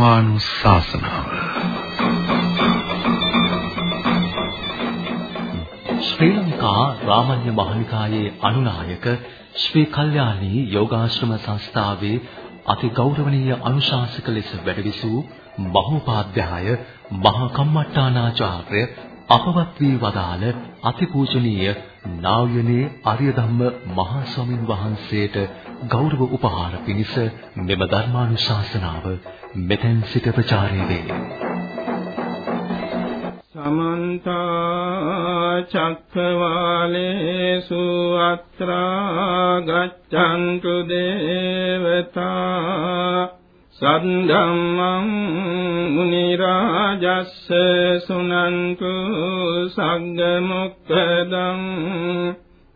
ධර්මානුශාසනාව ශ්‍රී ලංකා රාමඤ්ඤ මහනිකායේ අනුනායක ශ්‍රී කල්යාණී යෝගාශ්‍රම සංස්ථාවේ අති ගෞරවනීය අනුශාසක ලෙස වැඩවිසූ මහෝපාධ්‍යාය මහා කම්මට්ටානාචාර්ය අපවත් වී වදාළ අතිපූජනීය නා වූනේ ආර්ය ධම්ම මහා ස්වාමින් වහන්සේට ගෞරව උපහාර පිණිස මෙම ධර්මානුශාසනාව මෙතෙන් සිට ප්‍රචාරය වේ. සමන්ත චක්කවාලේසු අත්‍රා ගච්ඡන්තු දේවතා සද්ධම්මං මුනි රාජස්ස සුනන්තු සග්ග මොක්ඛදං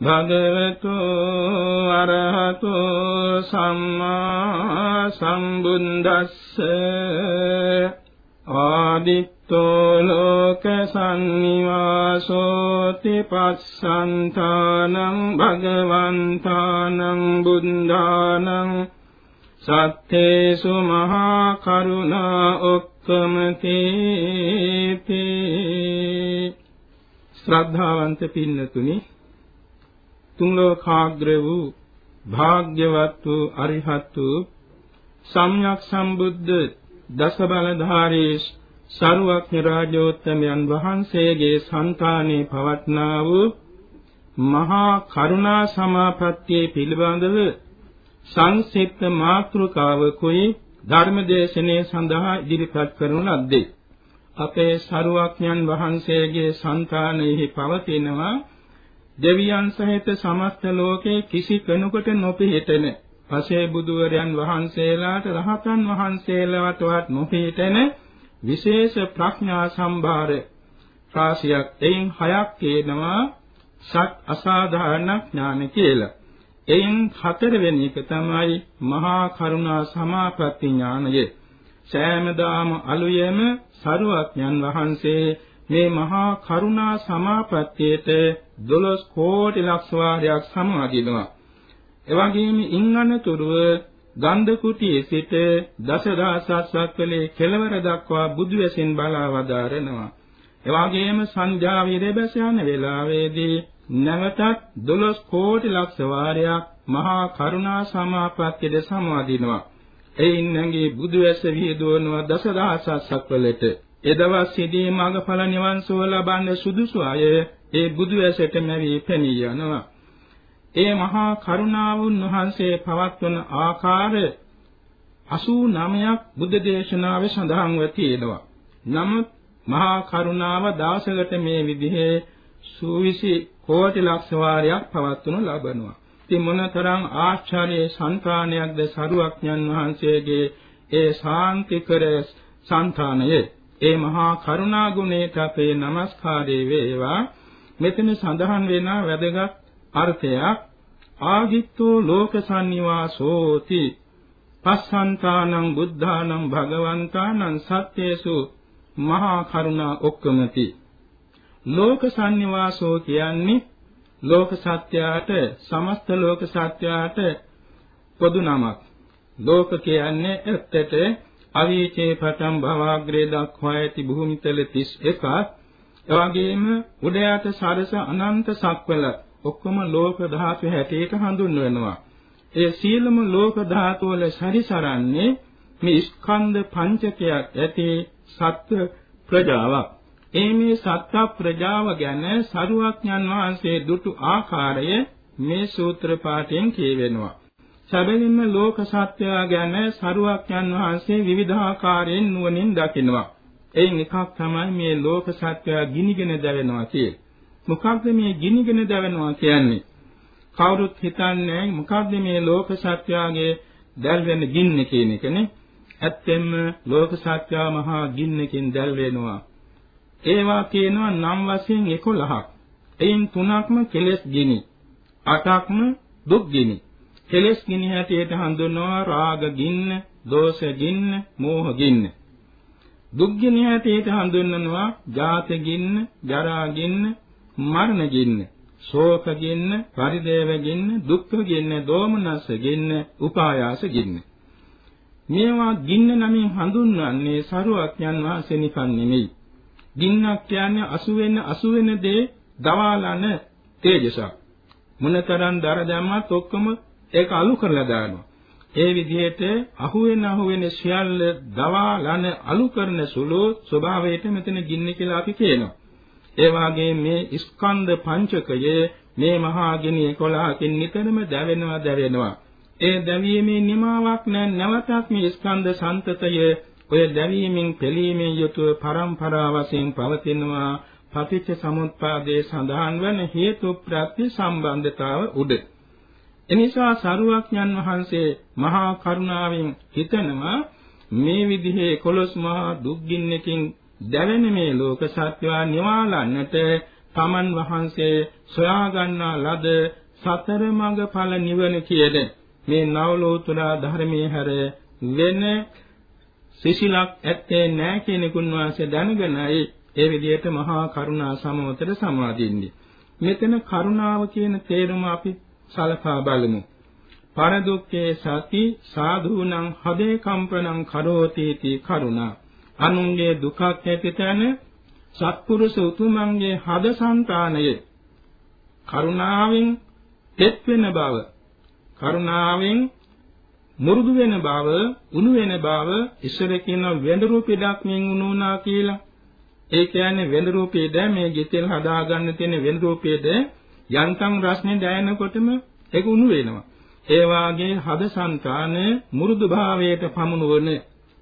භගවතු අරහතු සම්මා සම්බුද්දස්ස ආදිත්තෝ ලෝක සංනිවාසෝති පස්සන්තානං භගවන්තානං බුද්ධානං සත්තේසු මහා කරුණා ඔක්කමති ශ්‍රද්ධාවන්ත පින්නතුනි තුන් ලෝකාග්‍ර වූ භාග්‍යවත් වූ අරිහත් වූ සම්්‍යක් සම්බුද්ධ දස බලධාරී සරුවක්ඥ රාජෝත්තමයන් වහන්සේගේ సంతානේ පවත්නා වූ මහා කරුණා සමාපත්තියේ පිළිබඳව සංක්ෂිප්ත මාතෘකාවකුයි ධර්මදේශනයේ සඳහා ඉදිරිපත් කරනු ලද්දේ. අපේ සරුවක්ඥන් වහන්සේගේ సంతානෙහි පවතිනවා දෙවියන් සහිත සමස්ත ලෝකේ කිසි කෙනෙකුට නොපිහිටෙන පසේ බුදුවරයන් වහන්සේලාට රහතන් වහන්සේලාටවත් නොපිහිටෙන විශේෂ ප්‍රඥා සම්භාර රාශියක් එයින් හයක් කියනවා සත් අසාධාරණ ඥාන කියලා. එයින් හතරවෙනි එක තමයි මහා කරුණා සමාපatti ඥානය. සෑමදාම අලුයම සරුවඥන් වහන්සේ මේ මහා කරුණා සමාපත්තියට 12 කෝටි ලක්ෂ වාරයක් සමාදිනවා. එවැගේම ඉන්නනතුරුව ගන්ධ කුටියේ සිට දසදහසක් වලේ කෙළවර දක්වා බුදු වෙසින් බලා වදාරනවා. එවැගේම සංජා විරබස යන වේලාවේදී නැවතත් 12 කෝටි ලක්ෂ වාරයක් මහා කරුණා සමාපත්තියද සමාදිනවා. එයින් නැගී බුදු වැස විහිදුවනවා දසදහසක් වලට ඒ දවස්ෙදී මාර්ගඵල නිවන් සුව ලබන්න සුදුසු අය ඒ බුදු ඇසට නැවී පෙනී යනවා. ඒ මහා කරුණාව උන්වහන්සේ පවත්වන ආකාරය 89ක් බුද්ධ දේශනාවේ සඳහන්ව තියෙනවා. නමුත් මහා කරුණාව දාසකට මේ විදිහේ සූවිසි කෝටි ලක්ෂ වාරයක් පවත්වනු ලබනවා. ඉතින් මොනතරම් ආශ්චර්ය සංකාණයක්ද සරුවක්ඥන් වහන්සේගේ ඒ සාන්තිකර సంతානයේ ඒ මහා කරුණා ගුණයට අපේ নমස්කාරය වේවා මෙතන සඳහන් වෙන වැදගත් අර්ථයක්. ආගිත්තෝ ලෝක සංනිවාසෝති පස්සන්තානං බුද්ධානං භගවන්තානං සත්‍යේසු මහා කරුණා ඔක්කමති. ලෝක සංනිවාසෝ කියන්නේ ලෝක සත්‍යයට සමස්ත ලෝක සත්‍යයට පොදු නමක්. ලෝක කියන්නේ ඇත්තට අවීචේ පටන් භවග්‍රේ දක්වා ඇති භූමිතල 31ක් එවැගේම උඩ යට සරස අනන්ත සක්වල ඔක්කොම ලෝක ධාතු හැටියට හඳුන්වනවා. ඒ සීලම ලෝක ධාතු වල සැරිසරන්නේ මේ ස්කන්ධ පංචකයක් ඇති සත්ව ප්‍රජාවක්. ඒ මේ සත්ව ප්‍රජාව ගැන සරුවක්ඥන් වහන්සේ දුටු ආකාරය මේ සූත්‍ර පාඨයෙන් කියවෙනවා. සැබවින්ම ලෝක සත්‍යය ගැන සරුවක්යන් වහන්සේ විවිධාකාරයෙන් නුවණින් දකිනවා. එයින් එකක් තමයි මේ ලෝක සත්‍යය ගිනිගෙන දැවෙනවා කියන්නේ. මොකක්ද මේ ගිනිගෙන දැවෙනවා කියන්නේ? කවුරුත් හිතන්නේ මොකක්ද මේ ලෝක සත්‍යයේ දැල් වෙන ගින්න කියන එකනේ. ඇත්තෙන්ම ලෝක සත්‍ය මහා ගින්නකින් දැල් වෙනවා. ඒවා කියනවා නම් වශයෙන් 11ක්. එයින් තුනක්ම කෙලෙස් ගිනි. අටක්ම දුක් ගිනි. කෙලෙස් ගිනි හැටියට හඳුන්වනවා රාග ගින්න, දෝෂ ගින්න, මෝහ ගින්න. දුක් ගිනි හැටියට හඳුන්වනවා ජාත ගින්න, ජරා ගින්න, මරණ ගින්න. ශෝක ගින්න, පරිදේව ගින්න, දුක්ඛ ගින්න, දෝමනස ගින්න, උපායාස ගින්න. මේවා ගින්න නමින් හඳුන්වන්නේ සරුවඥන් වහන්සේ නිකන් නෙමෙයි. ගින්නක් කියන්නේ අසු වෙන අසු වෙන දේ දවාලන තේජසක්. මොනතරම් දර දැම්මත් ඔක්කොම ඒක අලු කරලා දානවා. ඒ විදිහට අහුවෙන අහුවෙන සියල්ල දවාලන අලු කරන සුළු ස්වභාවයට මෙතන ගින්න කියලා අපි කියනවා. ඒ වාගේ මේ ස්කන්ධ පංචකය මේ මහා ගිනි 11කින් නිතරම දැවෙනවා දැවෙනවා. ඒ දැවීමේ නිමාවක් නැ නැවතත් මේ ස්කන්ධ සන්තතය ඔය දැවීමෙන් පෙළීමෙන් යුතුව පරම්පරා වශයෙන් පවතිනවා පටිච්ච සමුප්පාදයේ සඳහන් වන හේතු ප්‍රත්‍ය සම්බන්ධතාව උඩ. එනිසා සරුවක්ඥන් වහන්සේ මහා කරුණාවෙන් හිතනවා මේ විදිහේ 11 මහා දුක්ගින්නකින් දැවෙන මේ ලෝක සත්‍යවා නිවාලන්නට තමන් වහන්සේ සොයා ගන්නා ලද සතර මඟ ඵල නිවන කියන මේ නවලෝතුරා ධර්මයේ හැර වෙන සිසිලක් ඇත්තේ නැහැ කියන කුණවාසේ දැනගෙනයි ඒ විදිහට මහා කරුණා සමවතර සමාදින්නේ. මෙතන කරුණාව කියන තේරුම අපි සලකා බලමු. පරදුක්ඛේ සති සාධූනං හදේ කම්පනං කරෝතීති කරුණා. අනුන්ගේ දුකක් ඇති තැන සත්පුරුෂ උතුමන්ගේ හද సంతානයේ කරුණාවෙන් තෙත් වෙන බව කරුණාවෙන් මුරුදු වෙන බව, උණු වෙන බව ඉස්සර කියන වෙඬරු පිටක් මෙන් උණුනා කියලා. ඒ කියන්නේ වෙඬරු පිට මේ ගෙතෙල් හදාගන්න තියෙන වෙඬරු පිට යන්තම් රස්නේ දැනෙනකොටම ඒක උණු වෙනවා. ඒ වාගේ හදසංතාන මුරුදු භාවයට පමුණුවන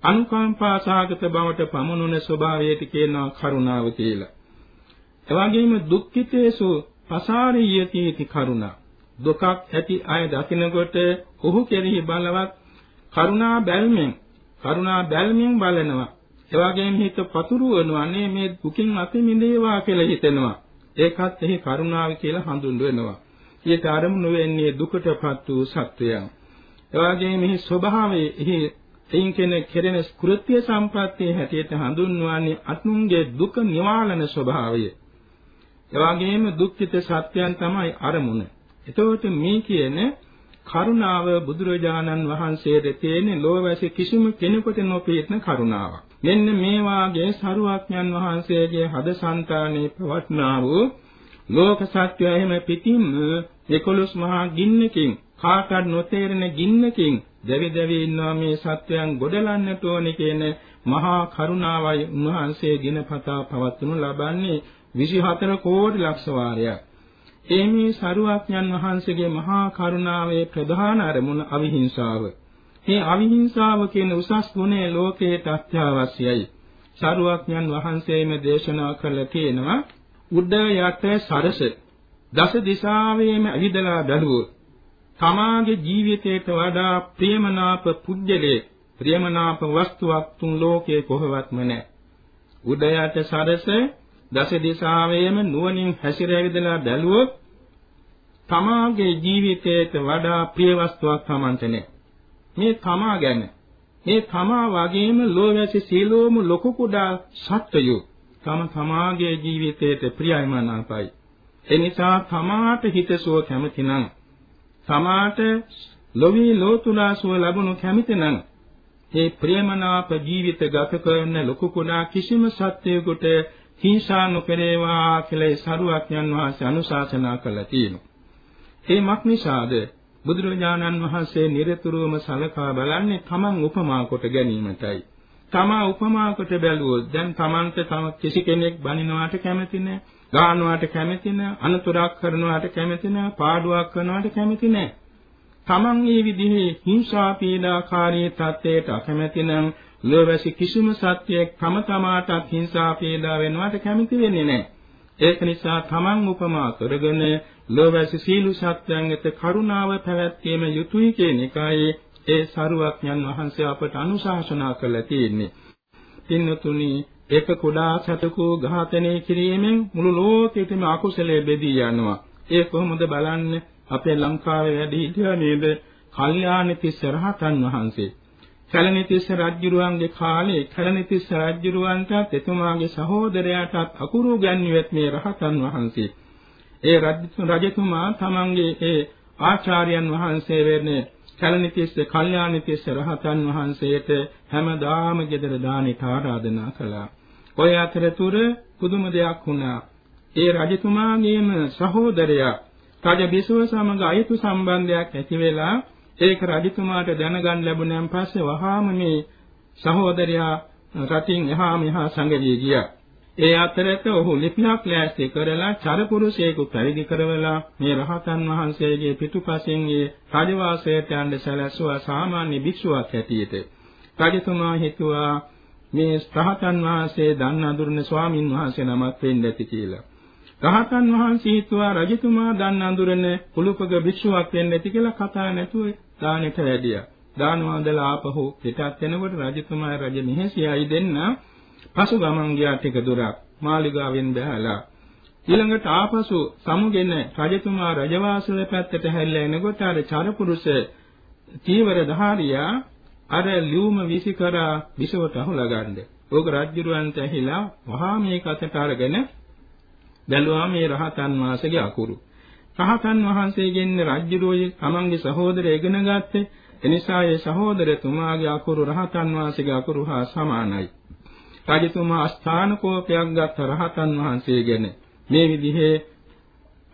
අනුකම්පා සාගත බවට පමුණුන ස්වභාවයට කියනවා කරුණාව කියලා. එවාගෙම දුක්ඛිතේසු පසාරියති කරුණා දුකක් ඇති අය දකිනකොට ඔහු කෙරෙහි බලවත් කරුණා බැල්මෙන් කරුණා බැල්මෙන් බලනවා. ඒ වගේම හිත පතුරවනවා නේ මේ දුකින් අත මිදේවා කියලා හිතෙනවා. ඒකත් එහි කරුණාව කියලා හඳුන්වනවා. ඊට අරමුණු වෙන්නේ දුකටපත් වූ සත්වයන්. ඒ වගේම මෙහි ස්වභාවයේ එහි එයින් කෙනෙක් කෙරෙන කෘත්‍ය සම්ප්‍රත්‍යයේ හැටියට හඳුන්වන්නේ අත්මුන්ගේ දුක නිවාලන ස්වභාවය. ඒ වගේම දුක්ඛිත සත්‍යයන් තමයි අරමුණ. එතකොට මේ කියන කරුණාව බුදුරජාණන් වහන්සේට තියෙන ලෝවැසි කිසිම කෙනෙකුට නොපෙනෙන කරුණාවක්. මෙන්න මේ වාගේ සරුවඥන් වහන්සේගේ හදසංතානයේ පවත්නා වූ ලෝක සත්‍යය එහෙම පිටින්ම 11 මහා ගින්නකින් කාටවත් නොතේරෙන ගින්නකින් දෙවි දෙවි ඉන්නවා මේ සත්‍යයන් ගොඩලන්නට ඕනේ කියන මහා කරුණාවයි උන්වහන්සේ දිනපතා පවත්වනු ලබන්නේ 24 කෝටි ලක්ෂ වාරයක්. ඒ මේ සරුවඥන් වහන්සේගේ මහා කරුණාවේ ප්‍රධාන අරමුණ අවිහිංසාව. මේ අවිහිංසාව කියන උසස් ගුණය ලෝකයට අත්‍යවශ්‍යයි. සරුවඥන් වහන්සේම දේශනා කළ තියෙනවා උඩ යට සරස දස දිශාවෙම ඇවිදලා බැලුවොත් තමාගේ ජීවිතයට වඩා ප්‍රේමනාප පුජ්‍යලේ ප්‍රේමනාප වස්තුවක් තුන් ලෝකයේ කොහෙවත්ම නැහැ. උඩ යට සරස දස දිශාවෙම නුවණින් හැසිරෙවිදලා බැලුවොත් තමාගේ ජීවිතයට වඩා ප්‍රිය වස්තුවක් තමන්ට නැහැ. මේ තමා ගැන මේ තමා වගේම ලෝවැසි සීලෝම ලොකු කුඩා සත්වයෝ තම තමාගේ ජීවිතයට ප්‍රියයි මනාපයි. ඒ නිසා තමාට හිතසුව කැමතිනම් තමාට ලොවි ලෝතුලාසුව ලැබුණු කැමතිනම් ඒ ප්‍රේමනාප ජීවිත ගත කරන ලොකු කුඩා කිසිම සත්වයකට හිංසා නොකරේවා කියලා සරුවඥන් වහන්සේ අනුශාසනා කළා තියෙනවා. ඒ මක් නිසාද බුදුරජාණන් වහන්සේ නිරතුරුවම සලකා බලන්නේ තමන් උපමා කොට ගැනීමටයි. තමා උපමා කොට බැලුවොත් දැන් තමන්ට තම කිසි කෙනෙක් බනිනවාට කැමති නැහැ, ගානවාට කැමති නැහැ, අනතුරක් කරනවාට කැමති නැහැ, පාඩුවක් කරනවාට කැමති නැහැ. තමන් මේ විදිහේ හිංසා පීඩාකාරී තත්ත්වයට අකමැති නම් ලෝවැසි කිසිම සත්‍යයක් තම තමාටත් හිංසා පීඩා වෙනවට කැමති වෙන්නේ නැහැ. ඒක නිසා තමන් උපමා කරගෙන ලෝවැසි සීල සත්‍යයන් වෙත කරුණාව පැවැත්වීම යුතුයි කියන එකයි ඒ සරුවක්ඥන් වහන්සේ අපට අනුශාසනා කළා තියෙන්නේ. පින්නතුනි එක කුඩා සතකෝ ඝාතනය කිරීමෙන් මුළු ලෝකෙටම අකුසලයේ බෙදී යනවා. ඒ කොහොමද බලන්නේ? අපේ ලංකාවේ වැඩි හිටියා නේද? කල්යාණ තිස්ස රහතන් වහන්සේ. කලණිතිස්ස රජුරුවන්ගේ කාලේ කලණිතිස්ස රජුරුවන්ටත් එතුමාගේ සහෝදරයාටත් අකුරු ගැන්වෙත් මේ රහතන් වහන්සේ. ඒ රජතුමා තමන්ගේ ඒ ආචාර්යයන් වහන්සේ වෙන්නේ කලණිතිස්ස කල්යාණිතිස්ස රහතන් වහන්සේට හැමදාම ගෙදර දානෙට ආරාධනා කළා. ඔය අතරතුර පුදුම දෙයක් වුණා. ඒ රජතුමාගේම සහෝදරයා රජ බිසව සමග අයතු සම්බන්ධයක් ඇති වෙලා ඒක රජතුමාට දැනගන්න ලැබුණාන් පස්සේ වහාම මේ සහෝදරයා රටින් එහා මෙහා සංගදී ගියා. ඒ අතරත ඔහු ලිපියක් ලෑස්ති කරලා චරපුරුෂයෙකු පැවිදි කරවලා මේ රහතන් වහන්සේගේ පිටුපසින් ඒ රජවාසයට යන්න සැලැස්සුවා සාමාන්‍ය භික්ෂුවක් හැටියට. රජතුමා හිතුවා මේ රහතන් වහන්සේ දන්න අඳුරන ස්වාමින් වහන්සේ නමක් වෙන්න ඇති කියලා. රහතන් වහන්සේ හිතුවා රජතුමා දන්න අඳුරන කුලුපක භික්ෂුවක් වෙන්න ඇති කියලා කතා නැතුව දානෙට වැඩියා. දානවන්දලා ආපහු පිටත් වෙනකොට රජතුමා රජ මෙහෙසියයි දෙන්න පසු ගමන් ගියා ටික දුරක් මාලිගාවෙන් බැහැලා ඊළඟට ආපසු සමුගෙන රජතුමා රජවාසල පැත්තට හැරිලා එනකොට අර චරපුරුෂ චීවර ධාරියා අර ලියුම විසි කරා විසවට අහුලා ගන්න. ඕක රජුරවන්ට ඇහිලා වහා මේක අතට අරගෙන බැලුවා මේ රහතන් වහන්සේගේ අකුරු. රහතන් වහන්සේගෙන් රජුරෝයේ තමන්ගේ සහෝදරය ඉගෙන ගත්තේ. එනිසා ඒ සහෝදරතුමාගේ අකුරු රහතන් වහන්සේගේ අකුරු හා සමානයි. රජතුමා අස්ථාන කෝපයක් ගත්ත රහතන් වහන්සේ ගැන මේ විදිහේ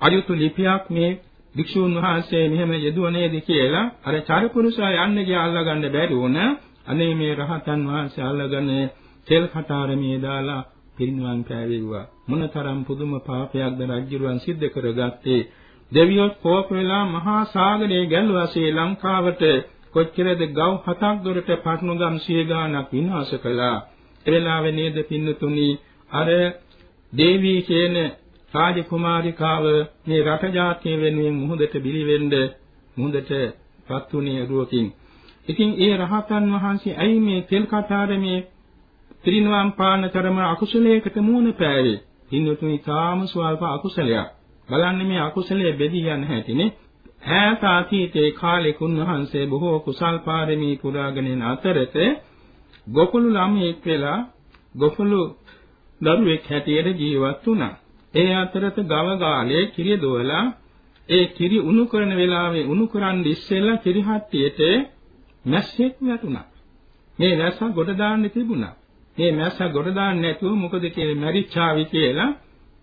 අයුතු ලිපියක් මේ භික්ෂුන් වහන්සේ මෙහෙම යෙදුව නේද කියලා අර චරිපුරුෂයා යන්න ගියා අල්ලගන්න බැරි වුණ අනේ මේ රහතන් වහන්සේ අල්ලගෙන තෙල් කටාරමේ දාලා පිරිනිවන් පෑවෙව්වා. මොනතරම් පුදුම පාපයක්ද රජුරුවන් සිද්ධ කරගත්තේ. දෙවියෝ කෝප වෙලා මහා සාගරයේ ගැල්වා ශ්‍රී ලංකාවට කොච්චරද ගව් හතක් දොරට පටනුගම් සිය ගානක් විනාශ කළා. එවෙලාවේ නේද පින්නතුනි අර දේවී කියන රාජකුමාරිකාව මේ රට ජාතිය වෙනුවෙන් මුහුදට බිලිවෙන්න මුහුදට පත්ුනේ රුවකින්. ඉතින් ඒ රහතන් වහන්සේ ඇයි මේ තෙල් කතාරමේ ත්‍රිනවම් පාන කරම අකුසලයකට මුහුණ පෑවේ? පින්නතුනි තාම ස්වල්ප අකුසලයක්. බලන්න මේ අකුසලයේ බෙදී යන හැටිනේ. ඈත අතීතයේ කාලේ කුණවහන්සේ බොහෝ කුසල් පාරමී පුරාගෙන යන අතරතේ ගොකුළු ළමයෙක් වෙලා ගොකුළු දරුවෙක් හැටියට ජීවත් වුණා. ඒ අතරත ගව ගාලේ කිරි දොවලා ඒ කිරි උණු කරන වෙලාවේ උණු කරන් ඉස්සෙල්ලා කිරි හට්ටියට මැස්සෙක් වැටුණා. මේ මැස්ස ගොඩ දාන්න තිබුණා. මේ මැස්ස ගොඩ දාන්න නැතුව මොකද කියලා මැරිච්චාවි කියලා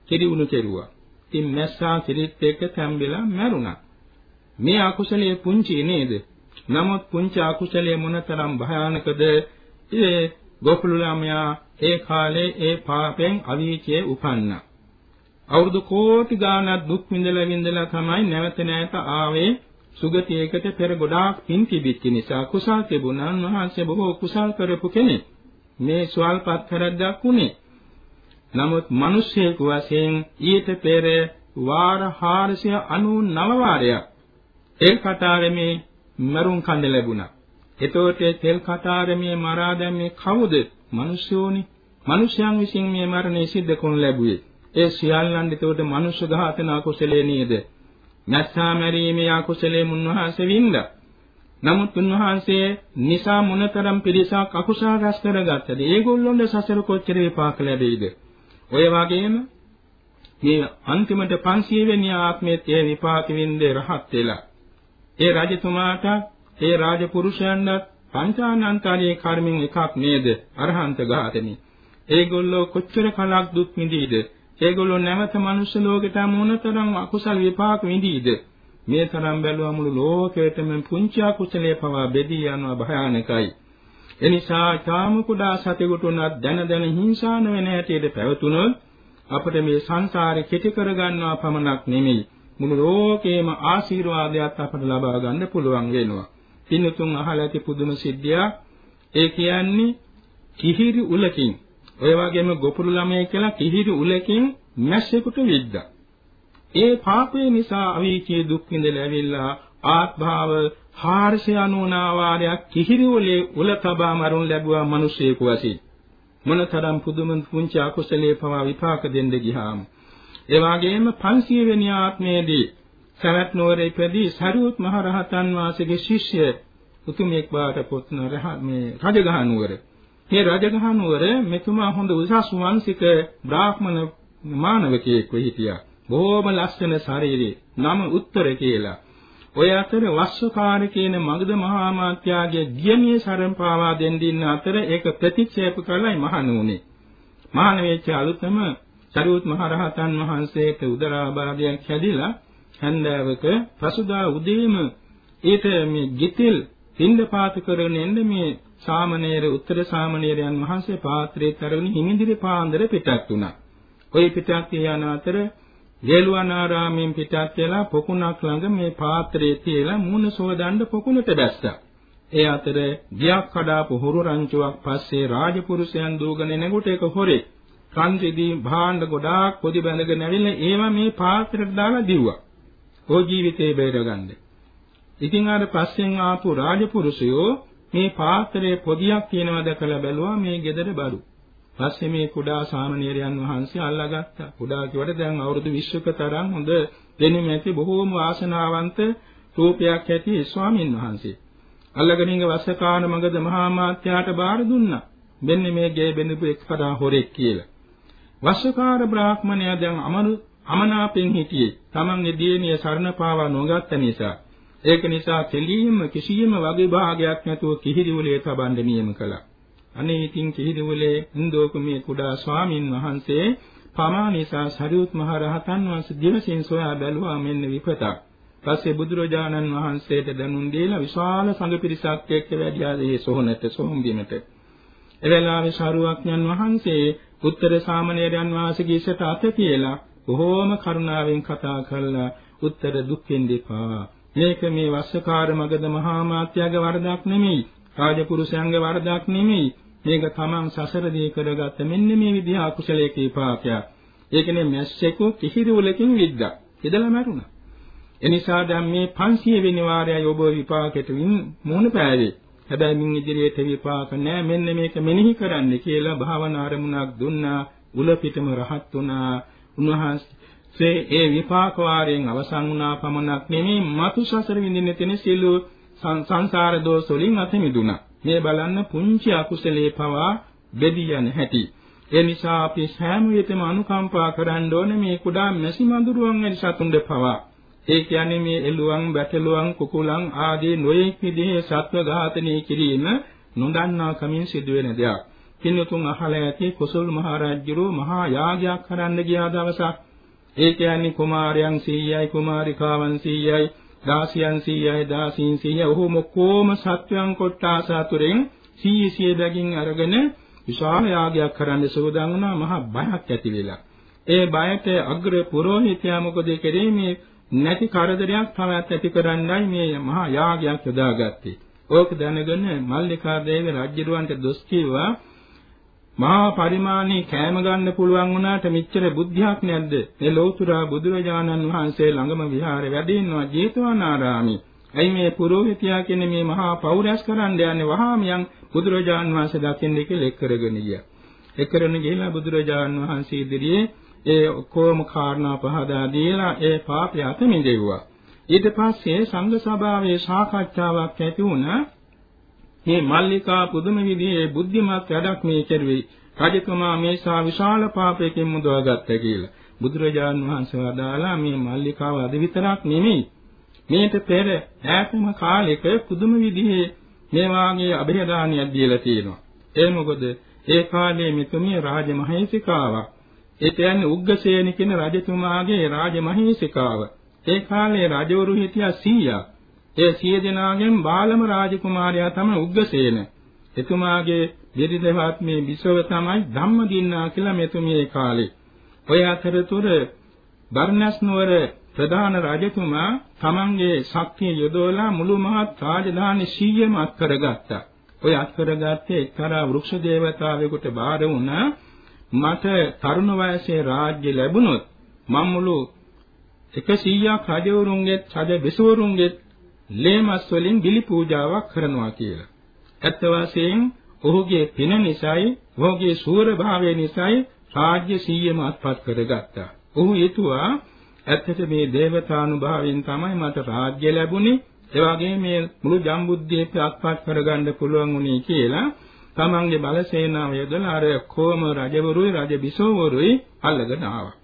කිරි උණු කෙරුවා. ඉතින් මැස්සා කිරිත් එක්ක තැම්බෙලා මැරුණා. මේ අකුසලයේ පුංචි නේද? නමුත් පුංචි අකුසලයේ මොනතරම් භයානකද ඒ ගෝකුල ළමයා ඒ කාලේ ඒ පාපෙන් අවීචයේ උපන්නා. අවුරුදු කෝටි ගාණක් දුක් විඳලා විඳලා තමයි නැවත නැවත ආවේ සුගතියකට පෙර ගොඩාක් පින් තිබිච්ච නිසා කුසල් තිබුණා වහන්සේ බොහෝ කුසල් කරපු කෙනෙක්. මේ ස්වල්පත් කරද්දක් උනේ. නමුත් මිනිස්සෙකු වශයෙන් ඊට පෙර වාර 499 වාරයක් ඒ කතාවේ මේ මරුන් කඳ ලැබුණා. එතකොට තෙල් කතාරමේ මරා දැම්මේ කවුද? මිනිස්යෝනි. මිනිසයන් විසින් මේ මරණය සිද්ධ කරනු ලැබුවේ. ඒ සියල්ලන් එතකොට මනුෂ්‍ය ඝාතන අකුසලයේ නේද? නැත්තා මැරීමේ අකුසලයේ මුන්වහන්සේ වින්දා. නමුත් උන්වහන්සේ නිසා මොනතරම් පිරිසක් අකුසල රැස් කරගත්තද? ඒගොල්ලොන්ට සසර කොච්චර විපාක ලැබෙයිද? ඔය වගේම මේ අන්තිමට 500 වෙනි ආත්මයේ තේ විපාක වින්දේ රහත් වෙලා. ඒ රජතුමාට ඒ රාජපුරුෂයන්වත් පංචානන්තරයේ කර්මෙන් එකක් නේද අරහන්ත ඝාතනෙ. ඒගොල්ලෝ කොච්චර කලක් දුක් විඳීද? ඒගොල්ලෝ නැවත මනුෂ්‍ය ලෝකෙට මොනතරම් අකුසල විපාක විඳීද? මේ තරම් බැලුවා මුළු ලෝකෙටම පුංචි අකුසලයේ පවා බෙදී යනවා භයානකයි. එනිසා තාම කුඩා සතෙකුට උනත් දැන දැන හිංසාන වෙන හැටියට පැවතුනොත් අපිට මේ සංසාරේ කෙටි කරගන්නවා පමණක් නෙමෙයි මුළු ලෝකේම ආශිර්වාදයක් අපට ලබා ගන්න පුළුවන් වෙනවා. පින්තුන් අහලා ඇති පුදුම සිද්ධියක්. ඒ කියන්නේ කිහිරි උලකින් ඔය වගේම ගොපුරු ළමයි කියලා කිහිරි උලකින් මැස්සෙකුට විද්දා. ඒ පාපය නිසා අවීචී දුක් විඳලා ඇවිල්ලා ආත්භාව 490 වාරයක් කිහිරි උලේ උල තබා මරුන් ලැබුවා මිනිසෙකු වශයෙන්. මොනතරම් පුදුම පුංචි අකුසලයේ පවා විපාක දෙන්න ගියාම. ඒ වගේම 500 වෙනි ආත්මයේදී සරත් නුවර ඉපදී සරියුත් මහ රහතන් වහන්සේගේ ශිෂ්‍ය උතුමෙක් වාට පොත්න රහ මේ රජගහ නුවර. මේ රජගහ නුවර මෙතුමා හොඳ උසස් වංශික බ්‍රාහ්මණ මානවකයෙක් වෙ හිටියා. බොහොම ලස්සන ශරීරේ නම උත්තර කියලා. ඔය අතර වස්සකාර කියන මගධ මහා මාත්‍යාගේ දියණිය සරණ පාවා දෙන්න ඉන්න අතර ඒක ප්‍රතික්ෂේප කළයි මහණුනේ. මහාන වෙච්ච අලුතම සරියුත් මහ රහතන් වහන්සේට උදරාබාධයක් හැදිලා හන්දාවක පසුදා උදේම ඊට මේ ගිතිල් පින්දපාත කරගෙන එන්නේ මේ සාමණේර උත්තර සාමණේරයන් වහන්සේ පාත්‍රයේ තරගෙන හිමිදිරි පාන්දර පිටත් වුණා. ওই පිටත් යන අතර වේළුවනාරාමයෙන් පිටත් වෙලා පොකුණක් ළඟ මේ පාත්‍රයේ තියලා මූණ සෝදන්න පොකුණට බැස්සා. ඒ අතර ගියක් කඩාපු හොරු රංචුවක් පස්සේ රාජපුරුෂයන් දූගෙන එනකොට ඒක හොරේ. කන්දේදී භාණ්ඩ ගොඩාක් පොඩි බැඳගෙන ඇවිල්ලා ඒවා මේ පාත්‍රයට දාලා දිව්වා. ඕ ජීවිතේ බේරගන්න. ඉතින් අර පස්සෙන් ආපු රාජපුරුෂයෝ මේ පාත්‍රයේ පොදියක් තියෙනවා දැකලා බැලුවා මේ ගෙදර බඩු. පස්සේ මේ කුඩා සාමණේරයන් වහන්සේ අල්ලාගත්තා. කුඩා කියවට දැන් අවුරුදු 20ක තරම් හොඳ දෙනෙම ඇති බොහෝම වාසනාවන්ත රූපයක් ඇති ස්වාමින් වහන්සේ. අල්ලගෙන ඉංග වස්සකාන මගද මහා මාත්‍යාට බාර දුන්නා. මෙන්න මේ ගේ බෙනපු එක්තරා හොරෙක් කියලා. වස්සකාර බ්‍රාහ්මණයා දැන් අමනු අමනාපෙන් හිටියේ. තමන්ගේ දියණිය සරණ පාවා නොගත්ත නිසා. ඒක නිසා තෙලීම කිසියම් වගේ භාගයක් නැතුව කිහිරි උලේ තබන්න නියම කළා. අනේ ඉතින් කිහිදුවලේ ඉන්දෝකුමේ කුඩා ස්වාමින් වහන්සේ පමා නිසා සරියුත් මහ රහතන් වහන්සේ දිවසින් සොයා බැලුවා මෙන්න විපතක්. පස්සේ බුදුරජාණන් වහන්සේට දැනුම් දීලා විශාල සංඝ පිරිසක් එක්ක වැඩියා ඒ සොහනට සොහොන් බිමට. එවෙලාවේ ශාරුවක්ඥන් වහන්සේ උත්තර සාමණේරයන් වහන්සේගේ ඉසට අත තියලා බොහෝම කරුණාවෙන් කතා කළා උත්තර දුක් වෙන්දේපා. මේක මේ වස්සකාර මගද මහා මාත්‍යාගේ වරදක් නෙමෙයි. රාජපුරුෂයන්ගේ වරදක් නෙමෙයි. මේක තමන් සසරදී කරගත්ත මෙන්න මේ විදිහ අකුසලයක විපාකයක්. ඒ කියන්නේ මැස්සෙකු කිහිරි වලකින් විද්දා. ඉදලා මැරුණා. එනිසා දැන් මේ 500 වෙනි වාරයයි ඔබ විපාකෙට වින් මොන පෑවේ. හැබැයි මින් ඉදිරියට විපාක නැහැ. මෙන්න මේක මෙනෙහි කරන්න කියලා භාවනා අරමුණක් දුන්නා. උල පිටම රහත් වුණා. උන්වහන්සේ ඒ විපාක වාරයෙන් අවසන් වුණා පමණක් නෙමෙයි මතු සසර විඳින්න තියෙන සියලු සංසාර දෝෂ වලින් අත මිදුණා. මේ බලන්න පුංචි අකුසලේ පවා බෙදී යන හැටි. ඒ නිසා අපි සෑම විටම අනුකම්පා කරන්න ඕනේ මේ කුඩා මැසි මඳුරුවන් වැනි සතුන්ද පවා. ඒ කියන්නේ මේ එළුවන්, බැටළුවන්, කුකුලන් ආදී නොයෙක් විදිහේ සත්ව ඝාතනය කිරීම නොදන්නා කමින් සිදුවෙන දෙයක්. කිනුතුන් අහලා ඇති කුසල් මහ රජුරෝ මහා යාගයක් කරන්න ගියා දවසක්. ඒ කියන්නේ කුමාරයන් 100යි කුමාරිකාවන් 100යි දාසියන් 100යි දාසීන් 100යි ඔහොම කොම සත්වයන් කොට්ටාස අතුරෙන් 100 100 බැගින් අරගෙන විශාල යාගයක් කරන්න සූදානම් වුණා මහා බයක් ඇති වෙලා. ඒ බයට අග්‍ර පුරෝහිතයා මොකද කෙරෙන්නේ නැති කරදරයක් තවත් ඇති කරන්නයි මේ මහා යාගයක් යොදාගත්තේ. ඕක දැනගෙන මල්ලිකා දේවී රජුරවන්ට දොස් කිව්වා මහා පරිමාණේ කෑම ගන්න පුළුවන් වුණාට මෙච්චර බුද්ධියක් නැද්ද? මේ ලෞතුරා බුදුරජාණන් වහන්සේ ළඟම විහාරේ වැඩ ඉන්නවා ජේතවනාරාමේ. ඇයි මේ පුරෝහිතයා කියන්නේ මේ මහා පෞරස් කරන්න යන්නේ වහාම යන් බුදුරජාණන් වහන්සේ දකින්න කියලා එක් කරගෙන ගියා. එක් කරගෙන ගිහලා බුදුරජාණන් වහන්සේ ඉදිරියේ ඒ කොම කාරණා පහදා දීලා ඒ පාපය අත මිදෙව්වා. ඊට පස්සේ සංඝ සභාවේ සාකච්ඡාවක් ඇති වුණා. මේ මල්ලිකා පුදුම විදිහේ බුද්ධිමත් වැඩක් මේ කෙරුවේ. රජතුමා මේසා විශාල පාපයකින් මුදවාගත්තා කියලා. බුදුරජාන් වහන්සේ වදාලා මේ මල්ලිකාව අද විතරක් නෙමෙයි. මේට පෙර ඈතම කාලෙක පුදුම විදිහේ මේ වාගේ અભේදානියක් දීලා තියෙනවා. ඒ මොකද ඒ කාලේ මෙතුමිය රාජමහේසිකාවක්. ඒ කියන්නේ උග්ගසේන කියන රජතුමාගේ රාජමහේසිකාව. ඒ කාලේ රජවරු හිටියා 100ක්. ඒ සිය දෙනාගෙන් බාලම රාජකුමාරයා තමයි උග්ගසේන. එතුමාගේ බිරිඳවත් මේ විසව තමයි ධම්මදින්නා කියලා මෙතුමිය ඒ කාලේ. ඔය අතරතුර බර්ණස් නුවර ප්‍රධාන රජතුමා තමන්ගේ ශක්තිය යොදවලා මුළු මහත් රාජධානි 100ම අත්කරගත්තා. ඔය අත්කරගත්තේ එක්තරා වෘක්ෂ දේවතාවෙකුට බාර වුණා මට තරුණ වයසේ රාජ්‍ය ලැබුණොත් මම මුළු 100ක් රජවරුන්ගේ රජ බිසවරුන්ගේ ලේමස් වලින් බිලි පූජාවක් කරනවා කියලා. ඇත්ත වශයෙන් ඔහුගේ පින නිසායි ඔහුගේ සූර භාවය නිසායි රාජ්‍ය 100ම අත්පත් කරගත්තා. ඔහු හිතුවා ඇත්තට මේ දේවතානුභාවයෙන් තමයි මට රාජ්‍ය ලැබුණේ. ඒ වගේම මේ මුළු ජම්බුද්දීප අත්පත් කරගන්න පුළුවන් වුණේ කියලා තමන්ගේ බලසේනාව යොදලා අර කොම රජවරුයි රජ බිසෝවරුයි අල්ලගෙන ආවා.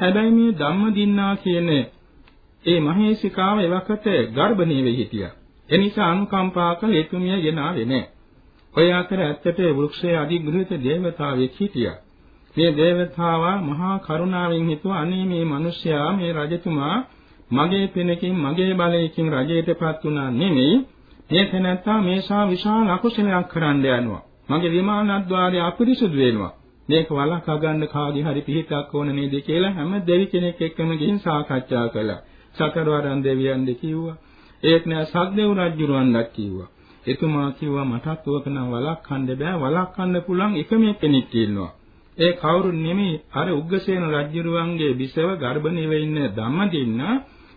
හැබැයි මේ ධම්මදින්නා කියන ඒ මහේසිකාව එවකට ගර්භණී වෙ හිටියා. එනිසා අනුකම්පා කළ එතුමිය ගෙනාවේ නැහැ. ඔය අතර ඇත්තට වෘක්ෂයේ අධිග්‍රහිත දේවතාවෙක් හිටියා. මේ දේවතාවා මහා කරුණාවෙන් හිතුවා අනේ මේ මිනිසයා මේ රජතුමා මගේ පිනකින් මගේ බලයෙන් රජයටපත් වුණා නෙමෙයි මේ තැනැත්තා මේසා විශාල අකුසලයක් කරන්න යනවා මගේ විමානද්වාරය අපිරිසුදු වෙනවා මේක වළක්වා ගන්න කාගේ හරි පිහිටක් ඕන නේද කියලා හැම දෙවි කෙනෙක් එක්කම ගිහින් සාකච්ඡා කළා සතරවරන් දෙවියන්ද කිව්වා ඒත් නෑ සක්දේව රජුරවන්වත් කිව්වා එතුමා කිව්වා මටත් ඕක නම් වළක්වන්න බෑ වළක්වන්න පුළුවන් එකම කෙනෙක් ඉන්නවා ඒ කවුරු නෙමෙයි අර උග්ගසේන රජුරුවන්ගේ බිසව ගර්භණීව ඉන්න ධම්මදින්න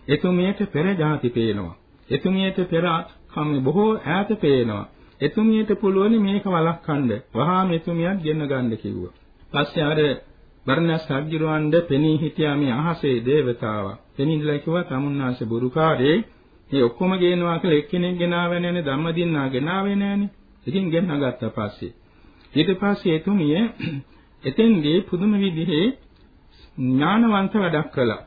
එතුමියට පෙර જાති පේනවා. එතුමියට පෙර කම බොහෝ ඈත පේනවා. එතුමියට පුළුවන් මේක වළක්වන්න. වහාම එතුමියත් ගෙන්න ගන්න කිව්වා. පස්සේ අර බර්ණස් රජුරුවන්ද පෙනී හිටියා මේ අහසේ දේවතාවා. පෙනීදලා කිව්වා තමුන්නාසේ බුරුකාරේ මේ ඔක්කොම ගේනවා කියලා එක්කෙනෙක් ගෙනාවේ නැනේ ධම්මදින්නා ගෙනාවේ නැනේ. ඉතින් ගෙන්න ගත්තා පස්සේ. ඊට පස්සේ එතුමිය එතෙන්දී පුදුම විදිහේ ඥානවන්ත වැඩක් කළා.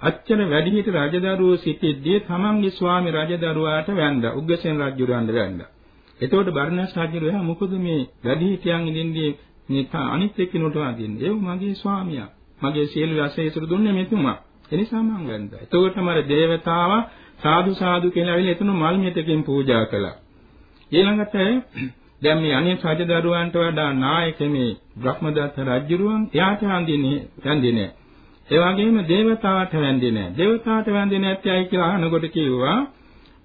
අච්චර වැඩිහිටි රජදරුවෝ සිටිද්දී තමන්ගේ ස්වාමි රජදරුවාට වැඳා උග්ගසේන රජුරවන්ට වැඳා. එතකොට බර්ණස් රජුර එහා මොකද මේ වැඩිහිටියන් ඉදින්දී මේ අනිත් එක්කිනුට වදින්නේ. ඒ මගේ ස්වාමියා. මගේ සියලු රසයසුරු දුන්නේ මෙතුමා. එනිසා මං වැඳා. එතකොටම අර දේවතාවා සාදු සාදු කියලා ඇවිල්ලා එතන මල් මෙතකින් පූජා කළා. ඊළඟට දැන් මේ අනිත් රජදරුවන්ට වඩා නායක මේ බ්‍රහ්මදත්ත රජුරුවන් එයාට වඳින්නේ වඳින්නේ ඒ වගේම දේවතාවට වැඳින්නේ නැහැ. දේවතාවට වැඳින්නේ නැත්තේයි කියලා අහනකොට කිව්වා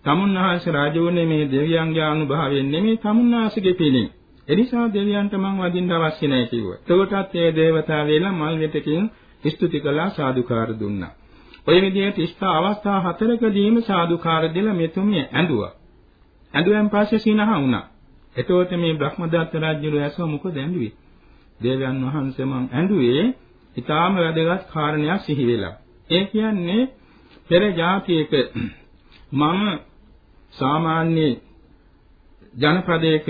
තමුන්වහන්සේ රාජවුනේ මේ දෙවියන්ගේ අනුභවයෙන් නෙමෙයි තමුන්වහන්සේගේ පිළින්. එනිසා දෙවියන්ට මං වදින්න අවශ්‍ය නැහැ කිව්වා. එතකොටත් ඒ දේවතාව වේලා මල් වෙතකින් ස්තුති කළා සාදුකාර දුන්නා. ඔය විදිහට ඉස්සා අවස්ථා හතරකදීම සාදුකාර දෙලා මෙතුමිය ඇඬුවා. ඇඬුවෙන් පස්සේ සිනහ වුණා. එතකොට මේ බ්‍රහ්මදත්ත රාජ්‍යරු ඇසුව මොකද ඇඬුවේ? දේවයන් වහන්සේ මං ඇඬුවේ ඊටාම වැදගත් කාරණයක් සිහි වෙලා. ඒ කියන්නේ පෙර જાතියක මම සාමාන්‍ය ජනපදයක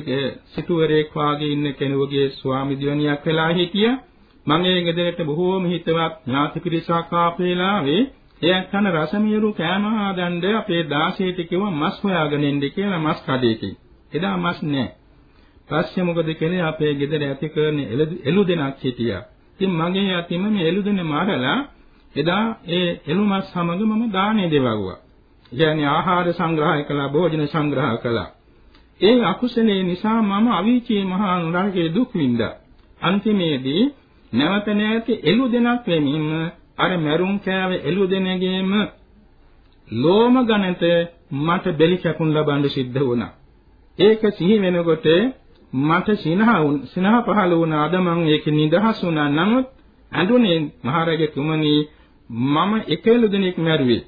සිටුවරයෙක් වාගේ ඉන්න කෙනෙකුගේ ස්වාමි දිවණියක් වෙලා හිටියා. මගේ ගෙදරට බොහෝම හිතවත් ඥාති පිරිසක් ආපේලාවේ එයත් අන රසමියරු කෑම හදන්න අපේ 16ට කිව්වා මස් හොයාගෙන ඉන්න කියලා මස් කඩේකින්. එදා මස් නැහැ. පස්සේ මොකද කළේ අපේ ගෙදර ඇති කරන එළු දෙනක් හිටියා. ඉතින් මගේ අතින්ම මේ එළු දෙන මාරලා එදා ඒ එළු මස් සමග මම දානේ දෙවුවා. කියන්නේ ආහාර සංග්‍රහය කළා, භෝජන සංග්‍රහ කළා. ඒ අකුසලයේ නිසා මම අවීචී මහා නරකයේ දුක් විඳා. අන්තිමේදී නැවත නැවත එළු දෙනක් වෙමින් අර මරුන් කෑවේ එළු දෙනගේම ලෝම ගණත මට බෙලි කැපුම් ලබන්න සිද්ධ වුණා. ඒක සිහි වෙනකොට මට සිනහ සිනහ පහළ වුණා අද මං ඒක නිදහස් වුණා. නමුත් අඳුනේ මහරජතුමනි මම එක එළුදෙනෙක් මැරුවේ.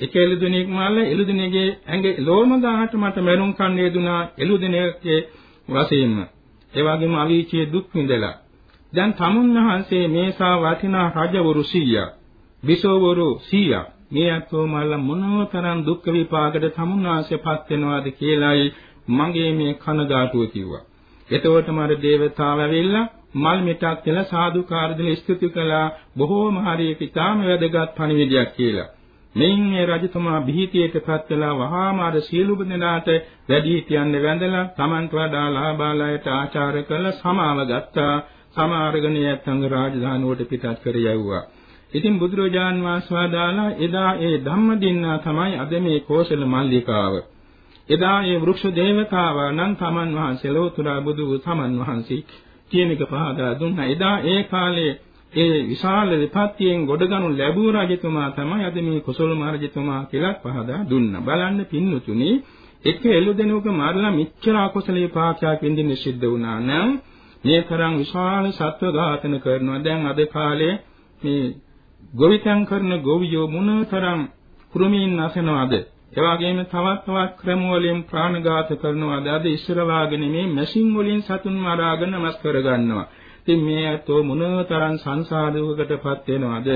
එක එළුදෙනෙක් මාල එළුදෙනෙක්ගේ ඇඟ ලෝම ගාහට මට මරුන් කන්නේ දුනා එළුදෙනෙක්ගේ වශයෙන්ම. ඒ වගේම අවීචයේ දුක් විඳලා. දැන් තමුන්වහන්සේ මේසා වටිනා රජවරු 100 බිසෝවරු 100 මේ අතෝ මල්ල මොනතරම් දුක් විපාකද තමුන්වහන්සේපත් වෙනවාද කියලායි මගේ මේ කනගාටුව කිව්වා. එතකොටම අර දේවතාව ඇවිල්ලා මල් මිටක් කියලා සාදුකාර දෙන ස්තුති කළා බොහෝම හරියට ඉතාම වැදගත් පණිවිඩයක් කියලා. මෙයින් මේ රජතුමා බිහිතියටපත් වෙලා වහාම අර සියලුම දෙනාට වැඩි හිටියන්න වැඳලා Tamanට වඩා ලාභාලයට ආචාර කළ සමාව ගත්තා. සමාරගෙන යැත්තංග රාජධානුවට පිටත් කර යවුවා. ඉතින් බුදුරජාන් වහන්සේ වදාලා එදා ඒ ධම්මදින්නා තමයි අද මේ කෝසල මල්ලිකාව. එදා ඒ වෘක්ෂ දේවතාවාණන් තමන් වහන්සේ ලෝතුරා බුදු තමන් වහන්සේ කියන එක පහදා දුන්නා. එදා ඒ කාලේ ඒ විශාල විපත්තියෙන් ගොඩගනු ලැබූ රජතුමා තමයි අද මේ කොසල් මහ රජතුමා කියලා පහදා දුන්නා. බලන්න පින්නුතුනි එක එළු දෙනුක මරලා මිච්ඡර අකුසලේ පාක්ෂයක් විඳින්න සිද්ධ වුණා නම් මේ තරම් විශාල සත්ව ඝාතන කරනවා. දැන් අද කාලේ මේ ගොවිතැන් කරන ගොවියෝ මොනතරම් කුරුමීන් නැසනවද? ඒ වගේම තවත් තවත් ක්‍රම වලින් ප්‍රාණඝාත කරනවාද? අද ඉස්සර වාගෙන මේ මැෂින් වලින් සතුන් මරාගෙන මස් කරගන්නවා. ඉතින් මේ අතෝ මොනතරම් සංසාරයකටපත් වෙනවද?